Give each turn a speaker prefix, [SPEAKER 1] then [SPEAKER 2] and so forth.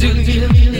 [SPEAKER 1] do you